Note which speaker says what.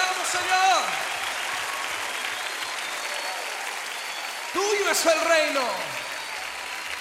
Speaker 1: Te
Speaker 2: Señor. Tuyo es el reino.